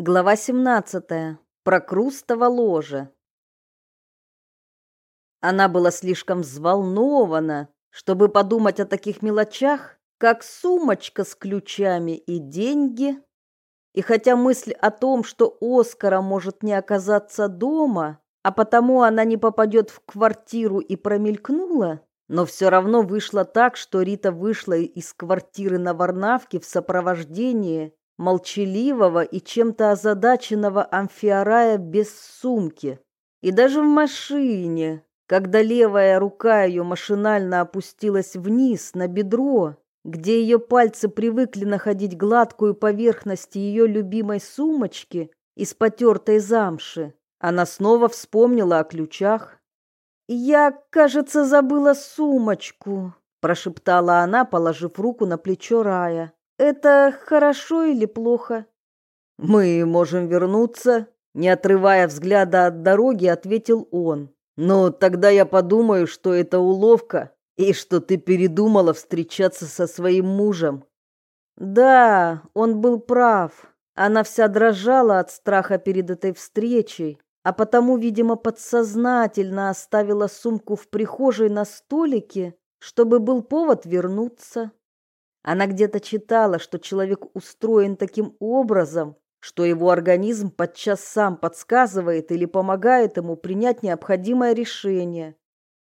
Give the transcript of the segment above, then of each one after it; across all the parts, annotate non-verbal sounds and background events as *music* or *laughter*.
Глава 17. Про Крустово ложе. Она была слишком взволнована, чтобы подумать о таких мелочах, как сумочка с ключами и деньги. И хотя мысль о том, что Оскара может не оказаться дома, а потому она не попадет в квартиру и промелькнула, но все равно вышло так, что Рита вышла из квартиры на Варнавке в сопровождении молчаливого и чем-то озадаченного амфиарая без сумки. И даже в машине, когда левая рука ее машинально опустилась вниз на бедро, где ее пальцы привыкли находить гладкую поверхность ее любимой сумочки из потертой замши, она снова вспомнила о ключах. «Я, кажется, забыла сумочку», – прошептала она, положив руку на плечо Рая. Это хорошо или плохо? Мы можем вернуться, не отрывая взгляда от дороги, ответил он. Но тогда я подумаю, что это уловка и что ты передумала встречаться со своим мужем. Да, он был прав. Она вся дрожала от страха перед этой встречей, а потому, видимо, подсознательно оставила сумку в прихожей на столике, чтобы был повод вернуться. Она где-то читала, что человек устроен таким образом, что его организм подчас сам подсказывает или помогает ему принять необходимое решение.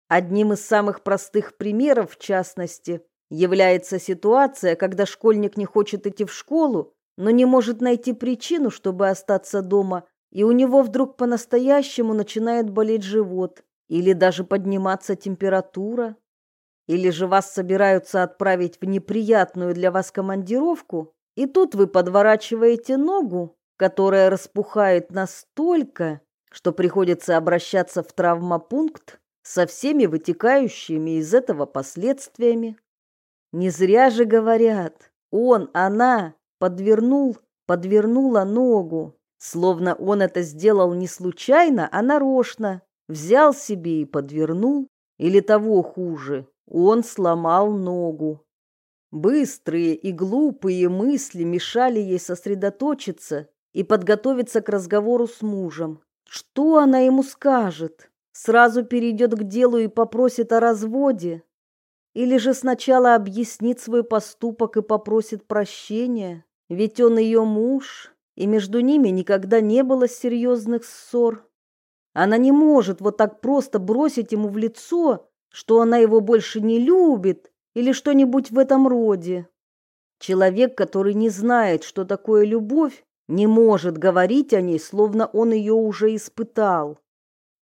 Одним из самых простых примеров, в частности, является ситуация, когда школьник не хочет идти в школу, но не может найти причину, чтобы остаться дома, и у него вдруг по-настоящему начинает болеть живот или даже подниматься температура. Или же вас собираются отправить в неприятную для вас командировку, и тут вы подворачиваете ногу, которая распухает настолько, что приходится обращаться в травмопункт со всеми вытекающими из этого последствиями. Не зря же говорят, он, она подвернул, подвернула ногу, словно он это сделал не случайно, а нарочно, взял себе и подвернул, или того хуже, он сломал ногу. Быстрые и глупые мысли мешали ей сосредоточиться и подготовиться к разговору с мужем. Что она ему скажет? Сразу перейдет к делу и попросит о разводе? Или же сначала объяснит свой поступок и попросит прощения? Ведь он ее муж, и между ними никогда не было серьезных ссор. Она не может вот так просто бросить ему в лицо, что она его больше не любит или что-нибудь в этом роде. Человек, который не знает, что такое любовь, не может говорить о ней, словно он ее уже испытал.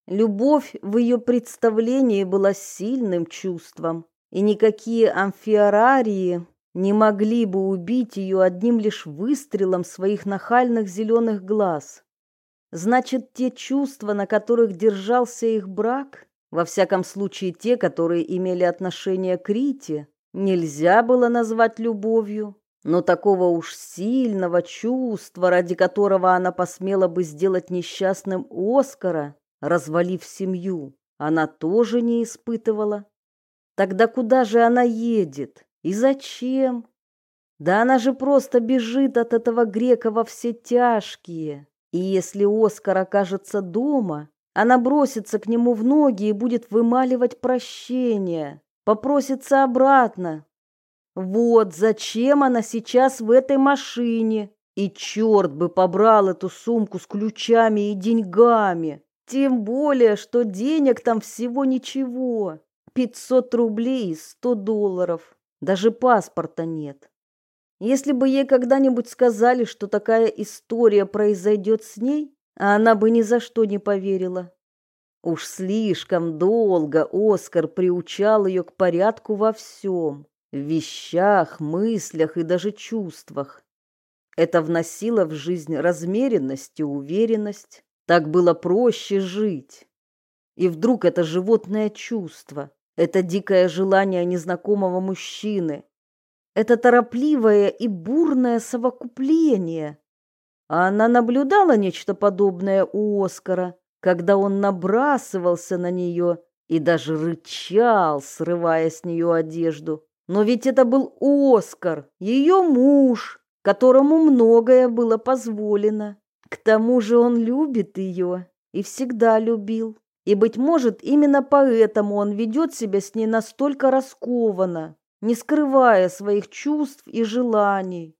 Любовь в ее представлении была сильным чувством, и никакие амфиарарии не могли бы убить ее одним лишь выстрелом своих нахальных зеленых глаз. Значит, те чувства, на которых держался их брак, во всяком случае, те, которые имели отношение к Рите, нельзя было назвать любовью, но такого уж сильного чувства, ради которого она посмела бы сделать несчастным Оскара, развалив семью, она тоже не испытывала. Тогда куда же она едет? И зачем? Да она же просто бежит от этого грека во все тяжкие. И если Оскар окажется дома, она бросится к нему в ноги и будет вымаливать прощение, попросится обратно. Вот зачем она сейчас в этой машине. И черт бы побрал эту сумку с ключами и деньгами. Тем более, что денег там всего ничего. Пятьсот рублей и сто долларов. Даже паспорта нет. Если бы ей когда-нибудь сказали, что такая история произойдет с ней, а она бы ни за что не поверила. Уж слишком долго Оскар приучал ее к порядку во всем, в вещах, мыслях и даже чувствах. Это вносило в жизнь размеренность и уверенность. Так было проще жить. И вдруг это животное чувство, это дикое желание незнакомого мужчины, это торопливое и бурное совокупление она наблюдала нечто подобное у Оскара, когда он набрасывался на нее и даже рычал, срывая с нее одежду. Но ведь это был Оскар, ее муж, которому многое было позволено. К тому же он любит ее и всегда любил. И, быть может, именно поэтому он ведет себя с ней настолько раскованно, не скрывая своих чувств и желаний.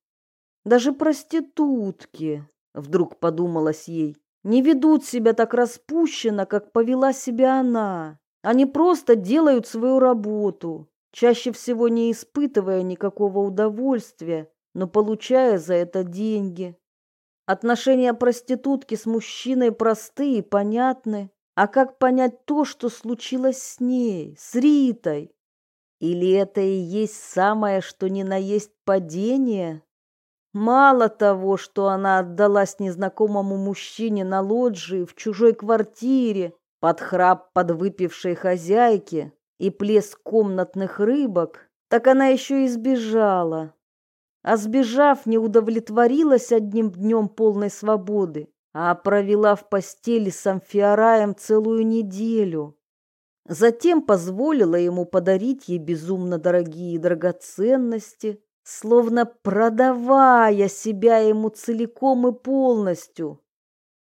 Даже проститутки, вдруг подумалось ей, не ведут себя так распущенно, как повела себя она. Они просто делают свою работу, чаще всего не испытывая никакого удовольствия, но получая за это деньги. Отношения проститутки с мужчиной просты и понятны, а как понять то, что случилось с ней, с Ритой? Или это и есть самое, что ни на есть падение? Мало того, что она отдалась незнакомому мужчине на лоджии в чужой квартире, под храп подвыпившей хозяйки и плеск комнатных рыбок, так она еще и сбежала а сбежав, не удовлетворилась одним днем полной свободы, а провела в постели с Амфиараем целую неделю. Затем позволила ему подарить ей безумно дорогие драгоценности, словно продавая себя ему целиком и полностью.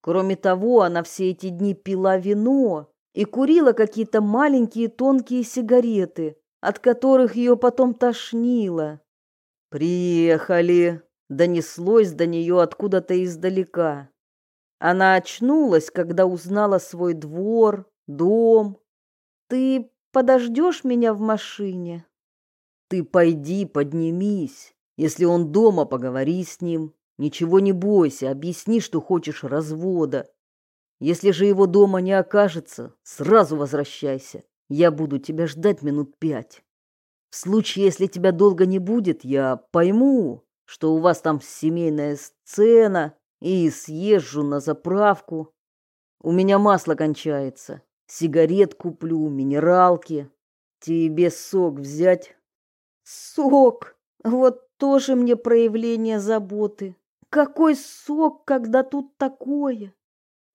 Кроме того, она все эти дни пила вино и курила какие-то маленькие тонкие сигареты, от которых ее потом тошнило. «Приехали!» — донеслось до нее откуда-то издалека. Она очнулась, когда узнала свой двор, дом. «Ты подождешь меня в машине?» «Ты пойди, поднимись. Если он дома, поговори с ним. Ничего не бойся, объясни, что хочешь развода. Если же его дома не окажется, сразу возвращайся. Я буду тебя ждать минут пять». В случае, если тебя долго не будет, я пойму, что у вас там семейная сцена, и съезжу на заправку. У меня масло кончается. Сигарет куплю, минералки. Тебе сок взять? Сок. Вот тоже мне проявление заботы. Какой сок, когда тут такое?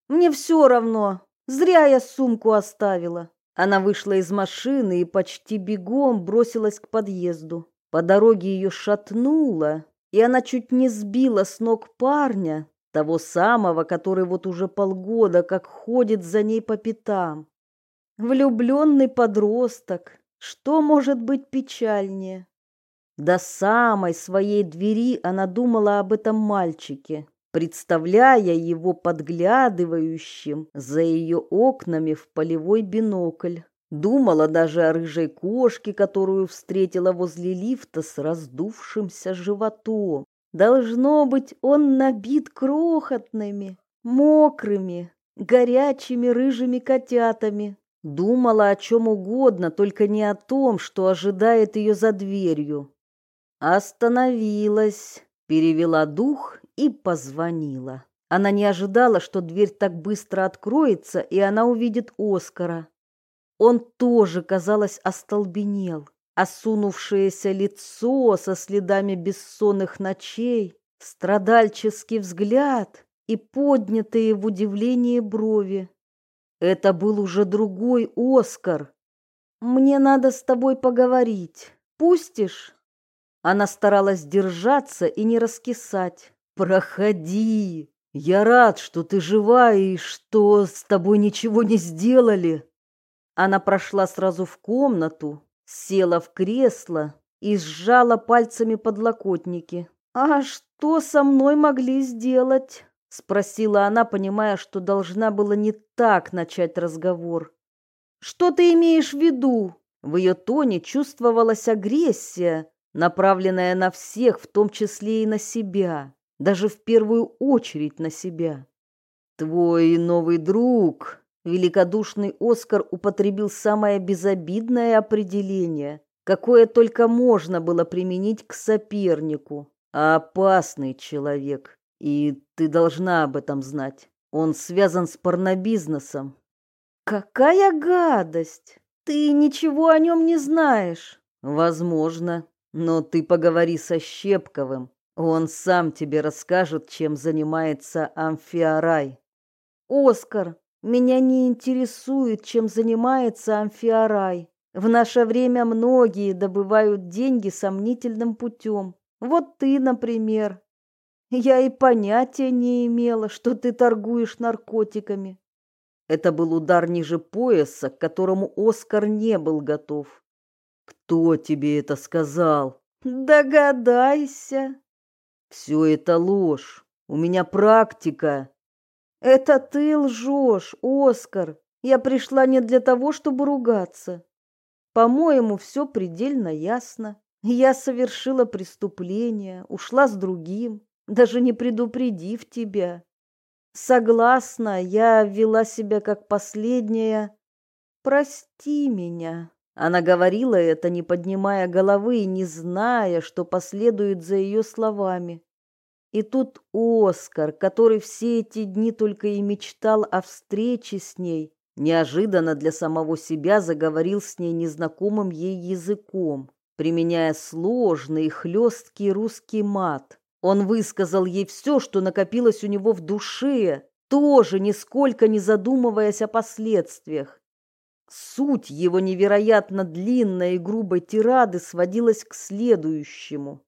Мне все равно. Зря я сумку оставила. Она вышла из машины и почти бегом бросилась к подъезду. По дороге ее шатнуло, и она чуть не сбила с ног парня, того самого, который вот уже полгода как ходит за ней по пятам. Влюбленный подросток, что может быть печальнее? До самой своей двери она думала об этом мальчике, представляя его подглядывающим за ее окнами в полевой бинокль. Думала даже о рыжей кошке, которую встретила возле лифта с раздувшимся животом. Должно быть, он набит крохотными, мокрыми, горячими рыжими котятами. Думала о чем угодно, только не о том, что ожидает ее за дверью. Остановилась, перевела дух и позвонила. Она не ожидала, что дверь так быстро откроется, и она увидит Оскара. Он тоже, казалось, остолбенел. Осунувшееся лицо со следами бессонных ночей, страдальческий взгляд и поднятые в удивлении брови. Это был уже другой Оскар. «Мне надо с тобой поговорить. Пустишь?» Она старалась держаться и не раскисать. Проходи. Я рад, что ты жива и что с тобой ничего не сделали. Она прошла сразу в комнату, села в кресло и сжала пальцами подлокотники. А что со мной могли сделать? Спросила она, понимая, что должна была не так начать разговор. Что ты имеешь в виду? В ее тоне чувствовалась агрессия, направленная на всех, в том числе и на себя даже в первую очередь на себя. Твой новый друг, великодушный Оскар употребил самое безобидное определение, какое только можно было применить к сопернику. Опасный человек, и ты должна об этом знать. Он связан с порнобизнесом. Какая гадость! Ты ничего о нем не знаешь. Возможно, но ты поговори со Щепковым. Он сам тебе расскажет, чем занимается Амфиарай. Оскар, меня не интересует, чем занимается Амфиарай. В наше время многие добывают деньги сомнительным путем. Вот ты, например. Я и понятия не имела, что ты торгуешь наркотиками. Это был удар ниже пояса, к которому Оскар не был готов. Кто тебе это сказал? Догадайся. Все это ложь. У меня практика. Это ты лжешь, Оскар. Я пришла не для того, чтобы ругаться. По-моему, все предельно ясно. Я совершила преступление, ушла с другим, даже не предупредив тебя. Согласна, я вела себя как последняя. Прости меня. Она говорила это, не поднимая головы и не зная, что последует за ее словами. И тут Оскар, который все эти дни только и мечтал о встрече с ней, неожиданно для самого себя заговорил с ней незнакомым ей языком, применяя сложный и хлесткий русский мат. Он высказал ей все, что накопилось у него в душе, тоже нисколько не задумываясь о последствиях. Суть его невероятно длинной и грубой тирады сводилась к следующему.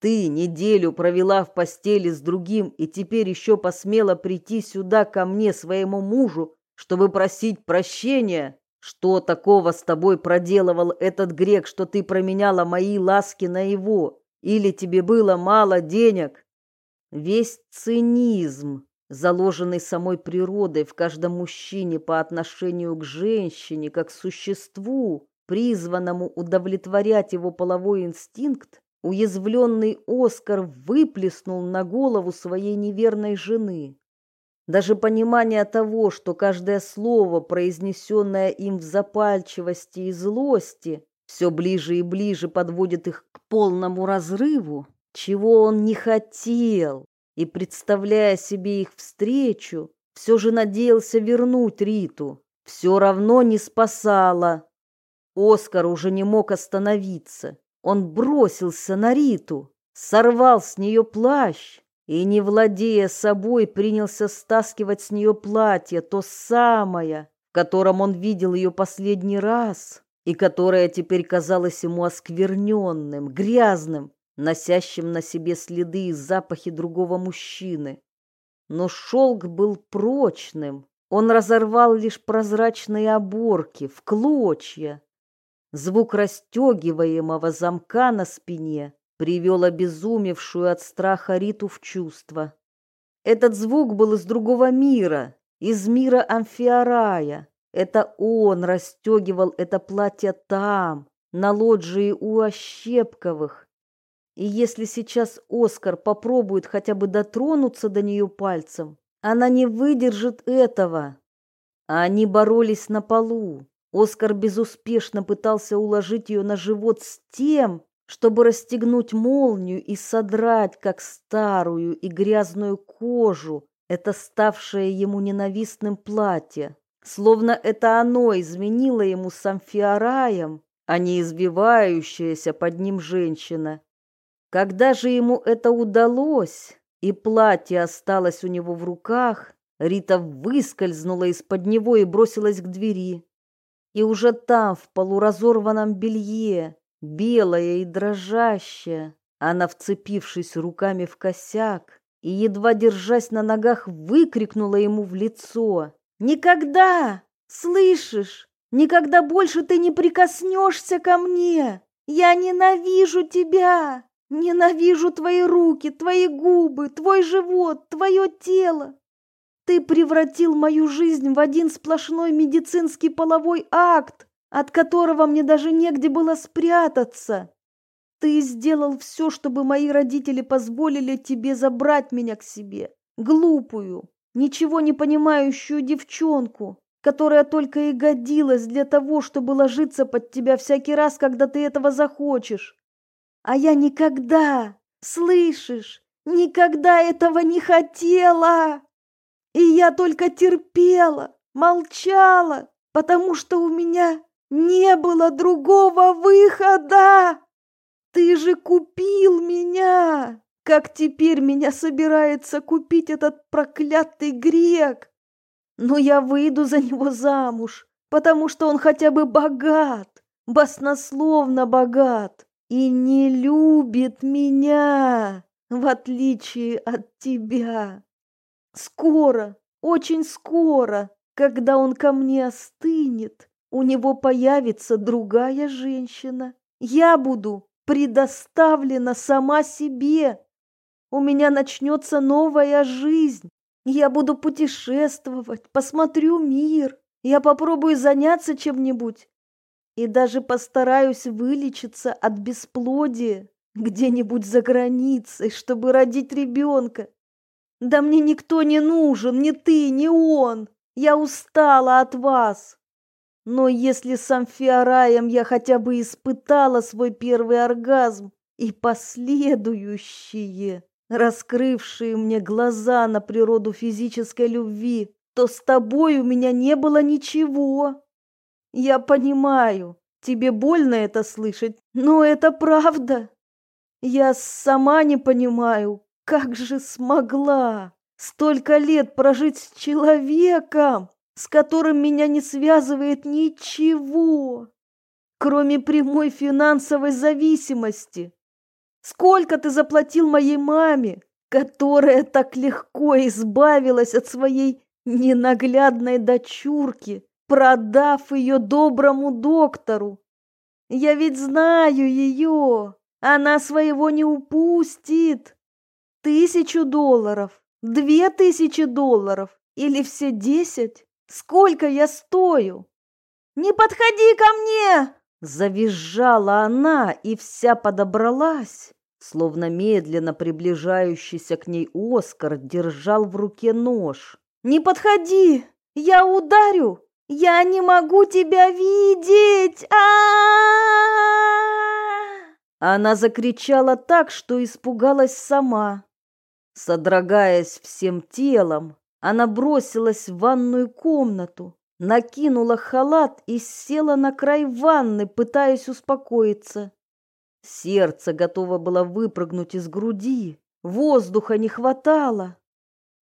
Ты неделю провела в постели с другим и теперь еще посмела прийти сюда ко мне, своему мужу, чтобы просить прощения? Что такого с тобой проделывал этот грек, что ты променяла мои ласки на его? Или тебе было мало денег? Весь цинизм, заложенный самой природой в каждом мужчине по отношению к женщине, как существу, призванному удовлетворять его половой инстинкт, уязвленный Оскар выплеснул на голову своей неверной жены. Даже понимание того, что каждое слово, произнесенное им в запальчивости и злости, все ближе и ближе подводит их к полному разрыву, чего он не хотел, и, представляя себе их встречу, все же надеялся вернуть Риту, все равно не спасало. Оскар уже не мог остановиться. Он бросился на Риту, сорвал с нее плащ, и, не владея собой, принялся стаскивать с нее платье, то самое, в котором он видел ее последний раз, и которое теперь казалось ему оскверненным, грязным, носящим на себе следы и запахи другого мужчины. Но шелк был прочным, он разорвал лишь прозрачные оборки в клочья. Звук расстегиваемого замка на спине привел обезумевшую от страха Риту в чувство. Этот звук был из другого мира, из мира Амфиарая. Это он расстегивал это платье там, на лоджии у Ощепковых. И если сейчас Оскар попробует хотя бы дотронуться до нее пальцем, она не выдержит этого. А они боролись на полу. Оскар безуспешно пытался уложить ее на живот с тем, чтобы расстегнуть молнию и содрать, как старую и грязную кожу, это ставшее ему ненавистным платье. Словно это оно изменило ему с амфиараем, а не избивающаяся под ним женщина. Когда же ему это удалось, и платье осталось у него в руках, Рита выскользнула из-под него и бросилась к двери. И уже там, в полуразорванном белье, белая и дрожащая. Она, вцепившись руками в косяк и, едва держась на ногах, выкрикнула ему в лицо. «Никогда! Слышишь? Никогда больше ты не прикоснешься ко мне! Я ненавижу тебя! Ненавижу твои руки, твои губы, твой живот, твое тело! Ты превратил мою жизнь в один сплошной медицинский половой акт, от которого мне даже негде было спрятаться. Ты сделал все, чтобы мои родители позволили тебе забрать меня к себе, глупую, ничего не понимающую девчонку, которая только и годилась для того, чтобы ложиться под тебя всякий раз, когда ты этого захочешь. А я никогда, слышишь, никогда этого не хотела. И я только терпела, молчала, потому что у меня не было другого выхода. Ты же купил меня. Как теперь меня собирается купить этот проклятый грек? Но я выйду за него замуж, потому что он хотя бы богат, баснословно богат и не любит меня. в отличие от тебя. Скоро, очень скоро, когда он ко мне остынет, у него появится другая женщина. Я буду предоставлена сама себе. У меня начнется новая жизнь. Я буду путешествовать, посмотрю мир. Я попробую заняться чем-нибудь. И даже постараюсь вылечиться от бесплодия где-нибудь за границей, чтобы родить ребенка. Да мне никто не нужен, ни ты, ни он. Я устала от вас. Но если с Амфиараем я хотя бы испытала свой первый оргазм и последующие, раскрывшие мне глаза на природу физической любви, то с тобой у меня не было ничего. Я понимаю, тебе больно это слышать, но это правда. Я сама не понимаю, как же смогла столько лет прожить с человеком, с которым меня не связывает ничего, кроме прямой финансовой зависимости. Сколько ты заплатил моей маме, которая так легко избавилась от своей ненаглядной дочурки, продав ее доброму доктору? Я ведь знаю ее. Она своего не упустит. Тысячу долларов, две тысячи долларов или все десять? Сколько я стою? Не подходи ко мне! Завизжала она и вся подобралась, словно медленно приближающийся к ней Оскар держал в руке нож. «Не подходи! Я ударю! Я не могу тебя видеть! а, она закричала так, что испугалась сама. Содрогаясь всем телом, она бросилась в ванную комнату, накинула халат и села на край ванны, пытаясь успокоиться. Сердце готово было выпрыгнуть из груди, воздуха не хватало.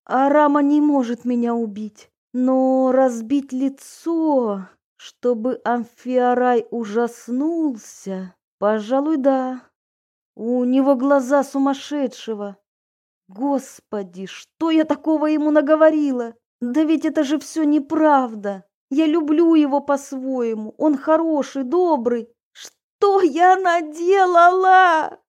Арама не может меня убить, но разбить лицо, чтобы Амфиарай ужаснулся, Пожалуй, да. У него глаза сумасшедшего. Господи, что я такого ему наговорила? Да ведь это же все неправда. Я люблю его по-своему. Он хороший, добрый. Что я наделала?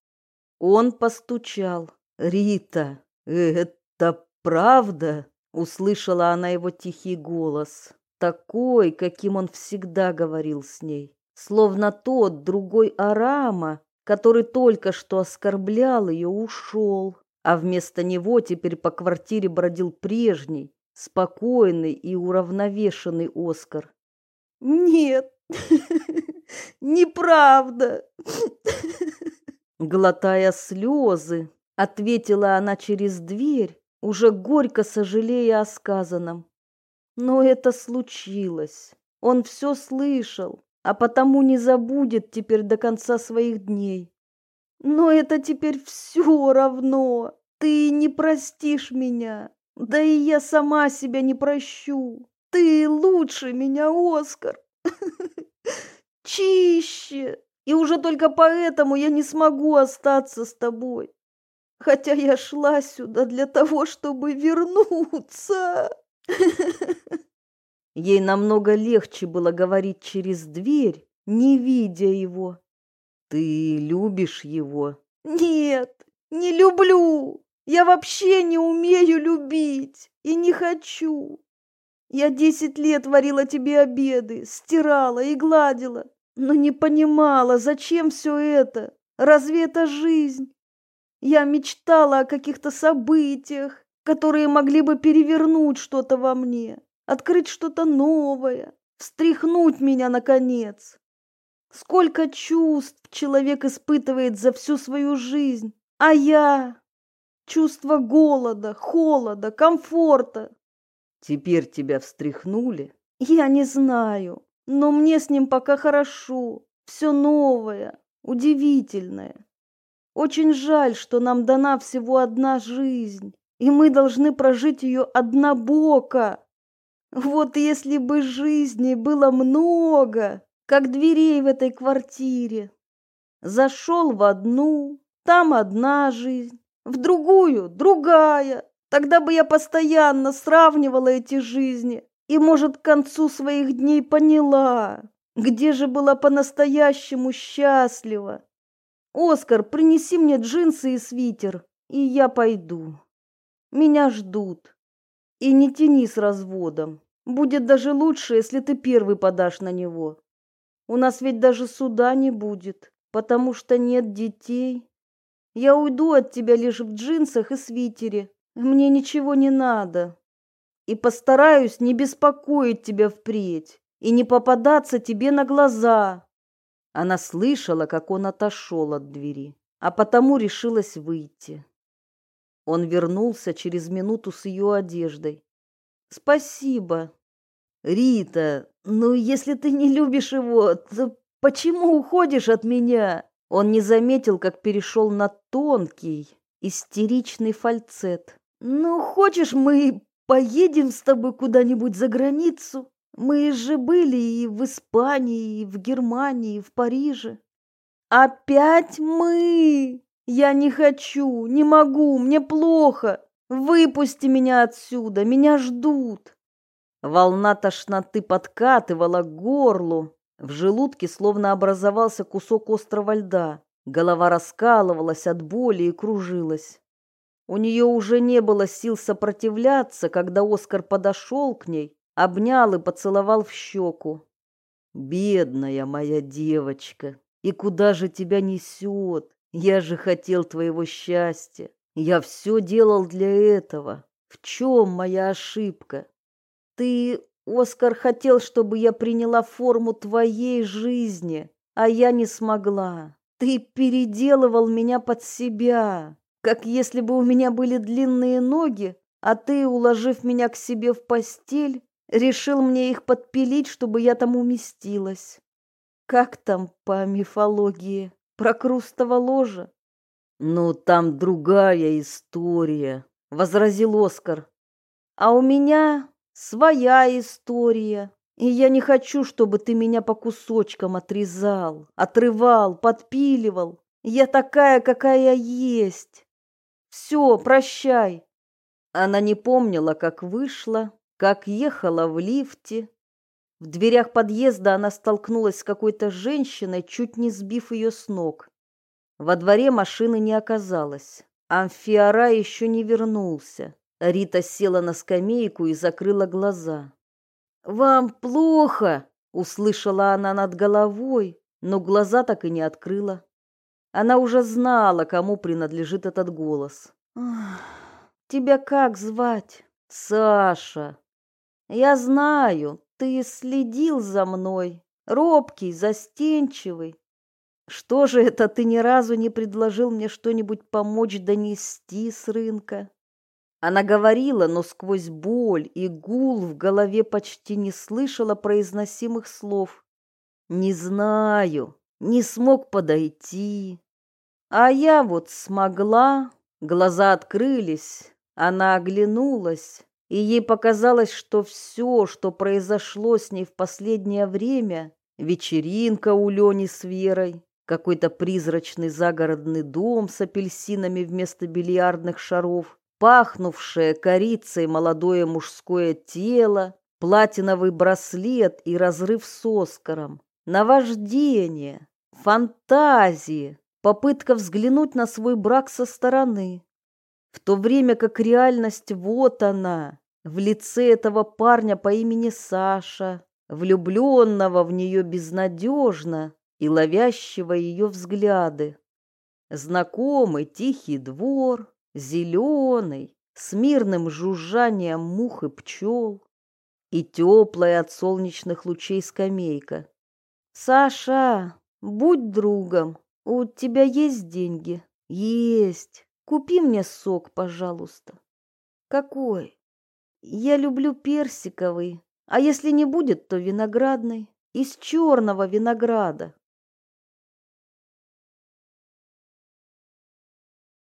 Он постучал. Рита, это правда? Услышала она его тихий голос, такой, каким он всегда говорил с ней словно тот другой Арама, который только что оскорблял ее, ушел, а вместо него теперь по квартире бродил прежний, спокойный и уравновешенный Оскар. «Нет, *laughs* неправда!» *laughs* Глотая слезы, ответила она через дверь, уже горько сожалея о сказанном. Но это случилось. Он все слышал, а потому не забудет теперь до конца своих дней. Но это теперь все равно. Ты не простишь меня. Да и я сама себя не прощу. Ты лучше меня, Оскар. *laughs* Чище. И уже только поэтому я не смогу остаться с тобой. Хотя я шла сюда для того, чтобы вернуться. Ей намного легче было говорить через дверь, не видя его. Ты любишь его? Нет, не люблю. Я вообще не умею любить и не хочу. Я десять лет варила тебе обеды, стирала и гладила, но не понимала, зачем все это. Разве это жизнь? Я мечтала о каких-то событиях, которые могли бы перевернуть что-то во мне открыть что-то новое, встряхнуть меня наконец. Сколько чувств человек испытывает за всю свою жизнь, а я чувство голода, холода, комфорта. Теперь тебя встряхнули? Я не знаю, но мне с ним пока хорошо, все новое, удивительное. Очень жаль, что нам дана всего одна жизнь, и мы должны прожить ее однобоко. Вот если бы жизни было много, как дверей в этой квартире. Зашел в одну, там одна жизнь, в другую, другая. Тогда бы я постоянно сравнивала эти жизни и, может, к концу своих дней поняла, где же была по-настоящему счастлива. Оскар, принеси мне джинсы и свитер, и я пойду. Меня ждут. И не тяни с разводом. Будет даже лучше, если ты первый подашь на него. У нас ведь даже суда не будет, потому что нет детей. Я уйду от тебя лишь в джинсах и свитере. Мне ничего не надо. И постараюсь не беспокоить тебя впредь и не попадаться тебе на глаза. Она слышала, как он отошел от двери, а потому решилась выйти. Он вернулся через минуту с ее одеждой. Спасибо. Рита, ну если ты не любишь его, то почему уходишь от меня? Он не заметил, как перешел на тонкий, истеричный фальцет. Ну, хочешь, мы поедем с тобой куда-нибудь за границу? Мы же были и в Испании, и в Германии, и в Париже. Опять мы? Я не хочу, не могу, мне плохо. Выпусти меня отсюда, меня ждут. Волна тошноты подкатывала к горлу. В желудке словно образовался кусок острого льда. Голова раскалывалась от боли и кружилась. У нее уже не было сил сопротивляться, когда Оскар подошел к ней, обнял и поцеловал в щеку. «Бедная моя девочка, и куда же тебя несет? Я же хотел твоего счастья. Я все делал для этого. В чем моя ошибка? Ты, Оскар, хотел, чтобы я приняла форму твоей жизни, а я не смогла. Ты переделывал меня под себя как если бы у меня были длинные ноги, а ты, уложив меня к себе в постель, решил мне их подпилить, чтобы я там уместилась. Как там по мифологии? Про крустово ложе? Ну, там другая история, возразил Оскар. А у меня своя история. И я не хочу, чтобы ты меня по кусочкам отрезал, отрывал, подпиливал. Я такая, какая есть. Все, прощай. Она не помнила, как вышла, как ехала в лифте. В дверях подъезда она столкнулась с какой-то женщиной, чуть не сбив ее с ног. Во дворе машины не оказалось. Амфиара еще не вернулся. Рита села на скамейку и закрыла глаза. «Вам плохо!» — услышала она над головой, но глаза так и не открыла. Она уже знала, кому принадлежит этот голос. «Тебя как звать?» «Саша». «Я знаю, ты следил за мной, робкий, застенчивый. Что же это ты ни разу не предложил мне что-нибудь помочь донести с рынка?» Она говорила, но сквозь боль и гул в голове почти не слышала произносимых слов. «Не знаю, не смог подойти, а я вот смогла, глаза открылись, она оглянулась, и ей показалось, что все, что произошло с ней в последнее время, вечеринка у Лени с Верой, какой-то призрачный загородный дом с апельсинами вместо бильярдных шаров, пахнувшее корицей молодое мужское тело, платиновый браслет и разрыв с Оскаром, наваждение, фантазии, попытка взглянуть на свой брак со стороны, в то время как реальность вот она, в лице этого парня по имени Саша, влюбленного в нее безнадежно и ловящего ее взгляды. Знакомый тихий двор, зеленый, с мирным жужжанием мух и пчел, и теплая от солнечных лучей скамейка. «Саша, будь другом!» У тебя есть деньги? Есть. Купи мне сок, пожалуйста. Какой? Я люблю персиковый, а если не будет, то виноградный. Из черного винограда.